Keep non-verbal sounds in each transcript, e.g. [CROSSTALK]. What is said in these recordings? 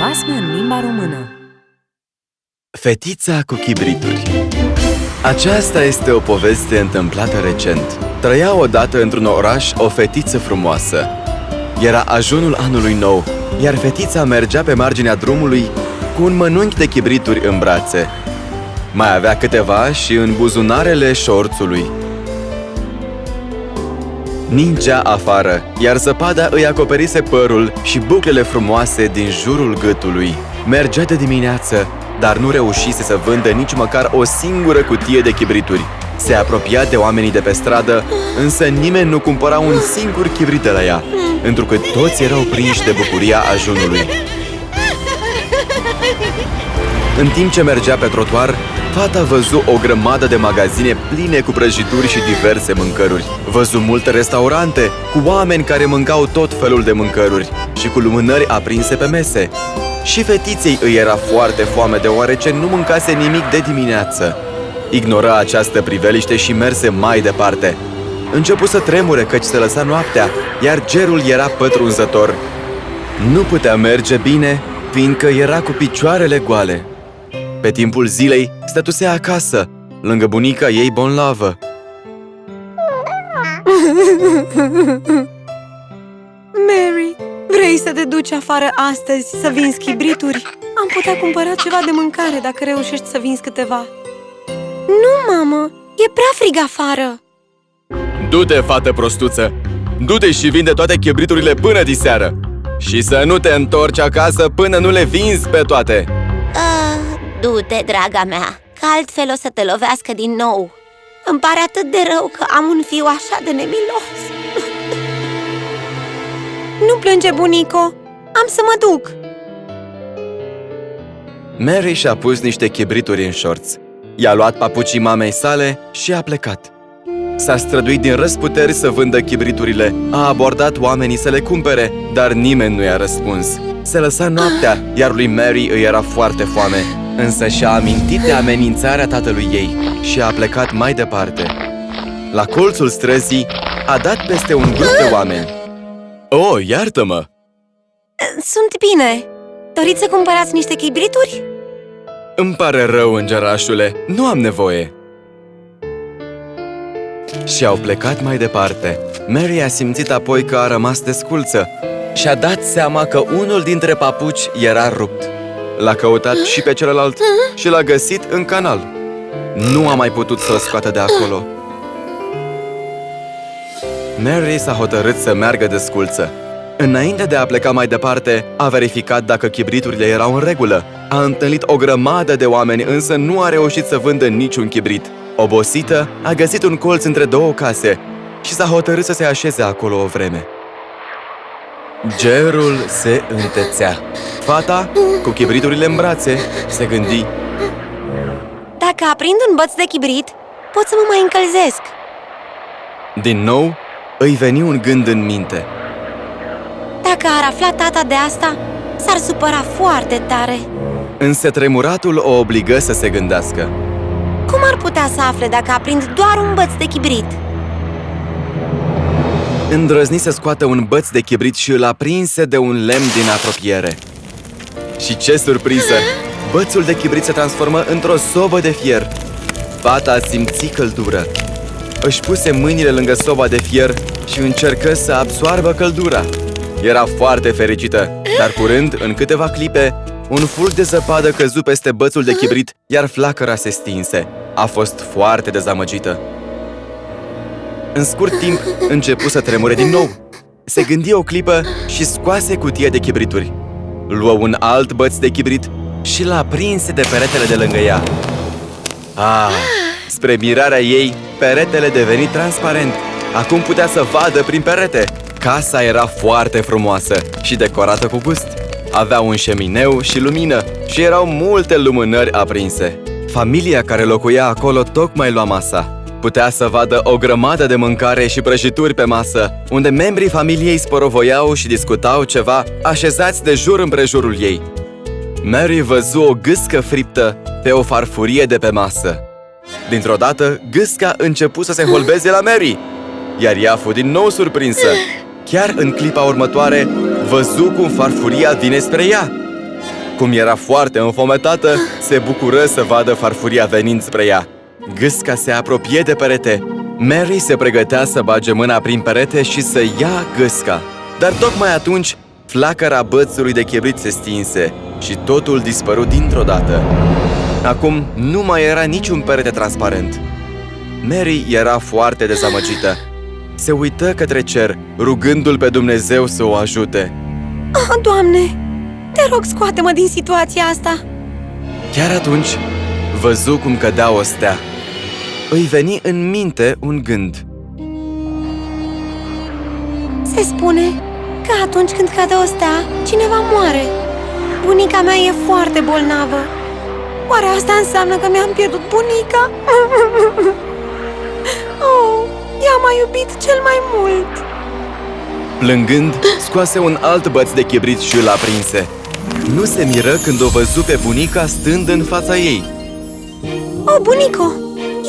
Basme în limba română Fetița cu chibrituri Aceasta este o poveste întâmplată recent. Trăia odată într-un oraș o fetiță frumoasă. Era ajunul anului nou, iar fetița mergea pe marginea drumului cu un mănunchi de chibrituri în brațe. Mai avea câteva și în buzunarele șorțului. Ningea afară, iar zăpada îi acoperise părul și buclele frumoase din jurul gâtului. Mergea de dimineață, dar nu reușise să vândă nici măcar o singură cutie de chibrituri. Se apropia de oamenii de pe stradă, însă nimeni nu cumpăra un singur chibrit de la ea, întrucât toți erau prinși de bucuria ajunului. În timp ce mergea pe trotuar, fata văzu o grămadă de magazine pline cu prăjituri și diverse mâncăruri. Văzu multe restaurante cu oameni care mâncau tot felul de mâncăruri și cu lumânări aprinse pe mese. Și fetiței îi era foarte foame deoarece nu mâncase nimic de dimineață. Ignoră această priveliște și merse mai departe. Începu să tremure căci se lăsa noaptea, iar gerul era pătrunzător. Nu putea merge bine, fiindcă era cu picioarele goale. Pe timpul zilei, stătuse acasă, lângă bunica ei bonlavă. [LAUGHS] Mary, vrei să te duci afară astăzi să vinzi chibrituri? Am putea cumpăra ceva de mâncare dacă reușești să vinzi câteva Nu, mamă! E prea frig afară! Du-te, fată prostuță! Du-te și vinde toate chibriturile până diseară! Și să nu te întorci acasă până nu le vinzi pe toate! Ah, du-te, draga mea, că altfel o să te lovească din nou Îmi pare atât de rău că am un fiu așa de nemilos [LAUGHS] Nu plânge, bunico! Am să mă duc! Mary și-a pus niște chibrituri în șorț. I-a luat papucii mamei sale și a plecat. S-a străduit din răsputeri să vândă chibriturile, a abordat oamenii să le cumpere, dar nimeni nu i-a răspuns. Se lăsa noaptea, iar lui Mary îi era foarte foame, însă și-a amintit de amenințarea tatălui ei și a plecat mai departe. La colțul străzii a dat peste un grup de oameni. Oh, iartă-mă! Sunt bine! Doriți să cumpărați niște chibrituri? Îmi pare rău, îngerașule, nu am nevoie! Și au plecat mai departe. Mary a simțit apoi că a rămas desculță și a dat seama că unul dintre papuci era rupt. L-a căutat și pe celălalt și l-a găsit în canal. Nu a mai putut să o scoată de acolo. Mary s-a hotărât să meargă desculță. Înainte de a pleca mai departe, a verificat dacă chibriturile erau în regulă. A întâlnit o grămadă de oameni, însă nu a reușit să vândă niciun chibrit. Obosită, a găsit un colț între două case și s-a hotărât să se așeze acolo o vreme. Gerul se întețea. Fata, cu chibriturile în brațe, se gândi. Dacă aprind un băț de chibrit, pot să mă mai încălzesc. Din nou, îi veni un gând în minte. Dacă ar afla tata de asta, s-ar supăra foarte tare. Însă tremuratul o obligă să se gândească. Cum ar putea să afle dacă aprind doar un băț de chibrit? Îndrăzni să scoată un băț de chibrit și îl aprinse de un lemn din apropiere Și ce surpriză! Bățul de chibrit se transformă într-o sobă de fier Fata simți căldură Își puse mâinile lângă soba de fier și încercă să absoarbă căldura Era foarte fericită, dar curând, în câteva clipe, un fulg de zăpadă căzu peste bățul de chibrit, iar flacăra se stinse. A fost foarte dezamăgită. În scurt timp, începu să tremure din nou. Se gândi o clipă și scoase cutia de chibrituri. Luă un alt băț de chibrit și l-a prinse de peretele de lângă ea. Ah, spre mirarea ei, peretele deveni transparent. Acum putea să vadă prin perete. Casa era foarte frumoasă și decorată cu gust. Avea un șemineu și lumină și erau multe lumânări aprinse. Familia care locuia acolo tocmai lua masa. Putea să vadă o grămadă de mâncare și prăjituri pe masă, unde membrii familiei sporovoiau și discutau ceva, așezați de jur împrejurul ei. Mary văzu o gâscă friptă pe o farfurie de pe masă. Dintr-o dată, gâsca începu să se holbeze la Mary, iar ea fu din nou surprinsă. Chiar în clipa următoare, văzu cum farfuria vine spre ea. Cum era foarte înfometată, se bucură să vadă farfuria venind spre ea. Gâsca se apropie de perete. Mary se pregătea să bage mâna prin perete și să ia gâsca. Dar tocmai atunci, flacăra bățului de chebrit se stinse și totul dispărut dintr-o dată. Acum nu mai era niciun perete transparent. Mary era foarte dezamăgită. Se uită către cer, rugându-l pe Dumnezeu să o ajute. Oh, Doamne, te rog, scoate-mă din situația asta! Chiar atunci, văzu cum cădea o stea. Îi veni în minte un gând. Se spune că atunci când cade o stea, cineva moare. Bunica mea e foarte bolnavă. Oare asta înseamnă că mi-am pierdut bunica? [LAUGHS] oh, ea m-a iubit cel mai mult! Plângând, scoase un alt băț de chibrit și îl aprinse. Nu se miră când o văzu pe bunica stând în fața ei. Oh, bunico,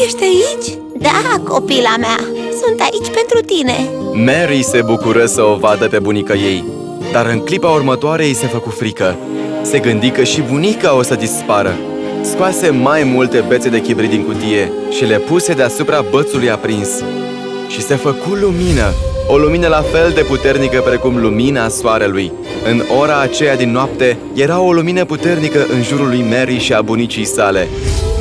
ești aici? Da, copila mea, sunt aici pentru tine Mary se bucură să o vadă pe bunica ei, dar în clipa următoare îi se făcu frică. Se gândi că și bunica o să dispară. Scoase mai multe bețe de chibrit din cutie și le puse deasupra bățului aprins. Și se făcu lumină, o lumină la fel de puternică precum lumina soarelui. În ora aceea din noapte era o lumină puternică în jurul lui Mary și a bunicii sale.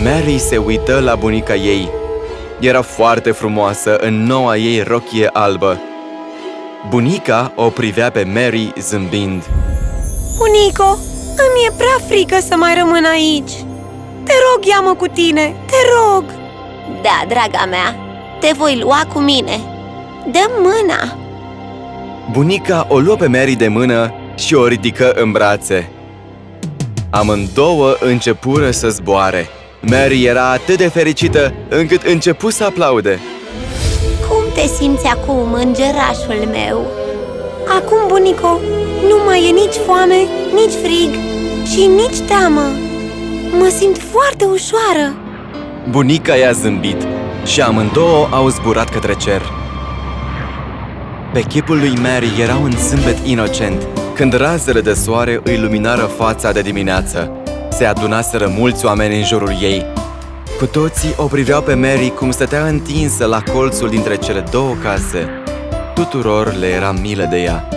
Mary se uită la bunica ei. Era foarte frumoasă în noua ei rochie albă. Bunica o privea pe Mary zâmbind. Bunico, îmi e prea frică să mai rămân aici. Te rog, ia-mă cu tine, te rog! Da, draga mea, te voi lua cu mine Dă mâna Bunica o luă pe Mary de mână și o ridică în brațe. Amândouă începură să zboare. Mary era atât de fericită încât începu să aplaude. Cum te simți acum, îngerașul meu? Acum, bunico, nu mai e nici foame, nici frig și nici teamă. Mă simt foarte ușoară. Bunica i-a zâmbit și amândouă au zburat către cer. Pe chipul lui Mary era un zâmbet inocent, când razele de soare îi luminară fața de dimineață. Se adunaseră mulți oameni în jurul ei. Cu toții o priveau pe Mary cum stătea întinsă la colțul dintre cele două case. Tuturor le era milă de ea.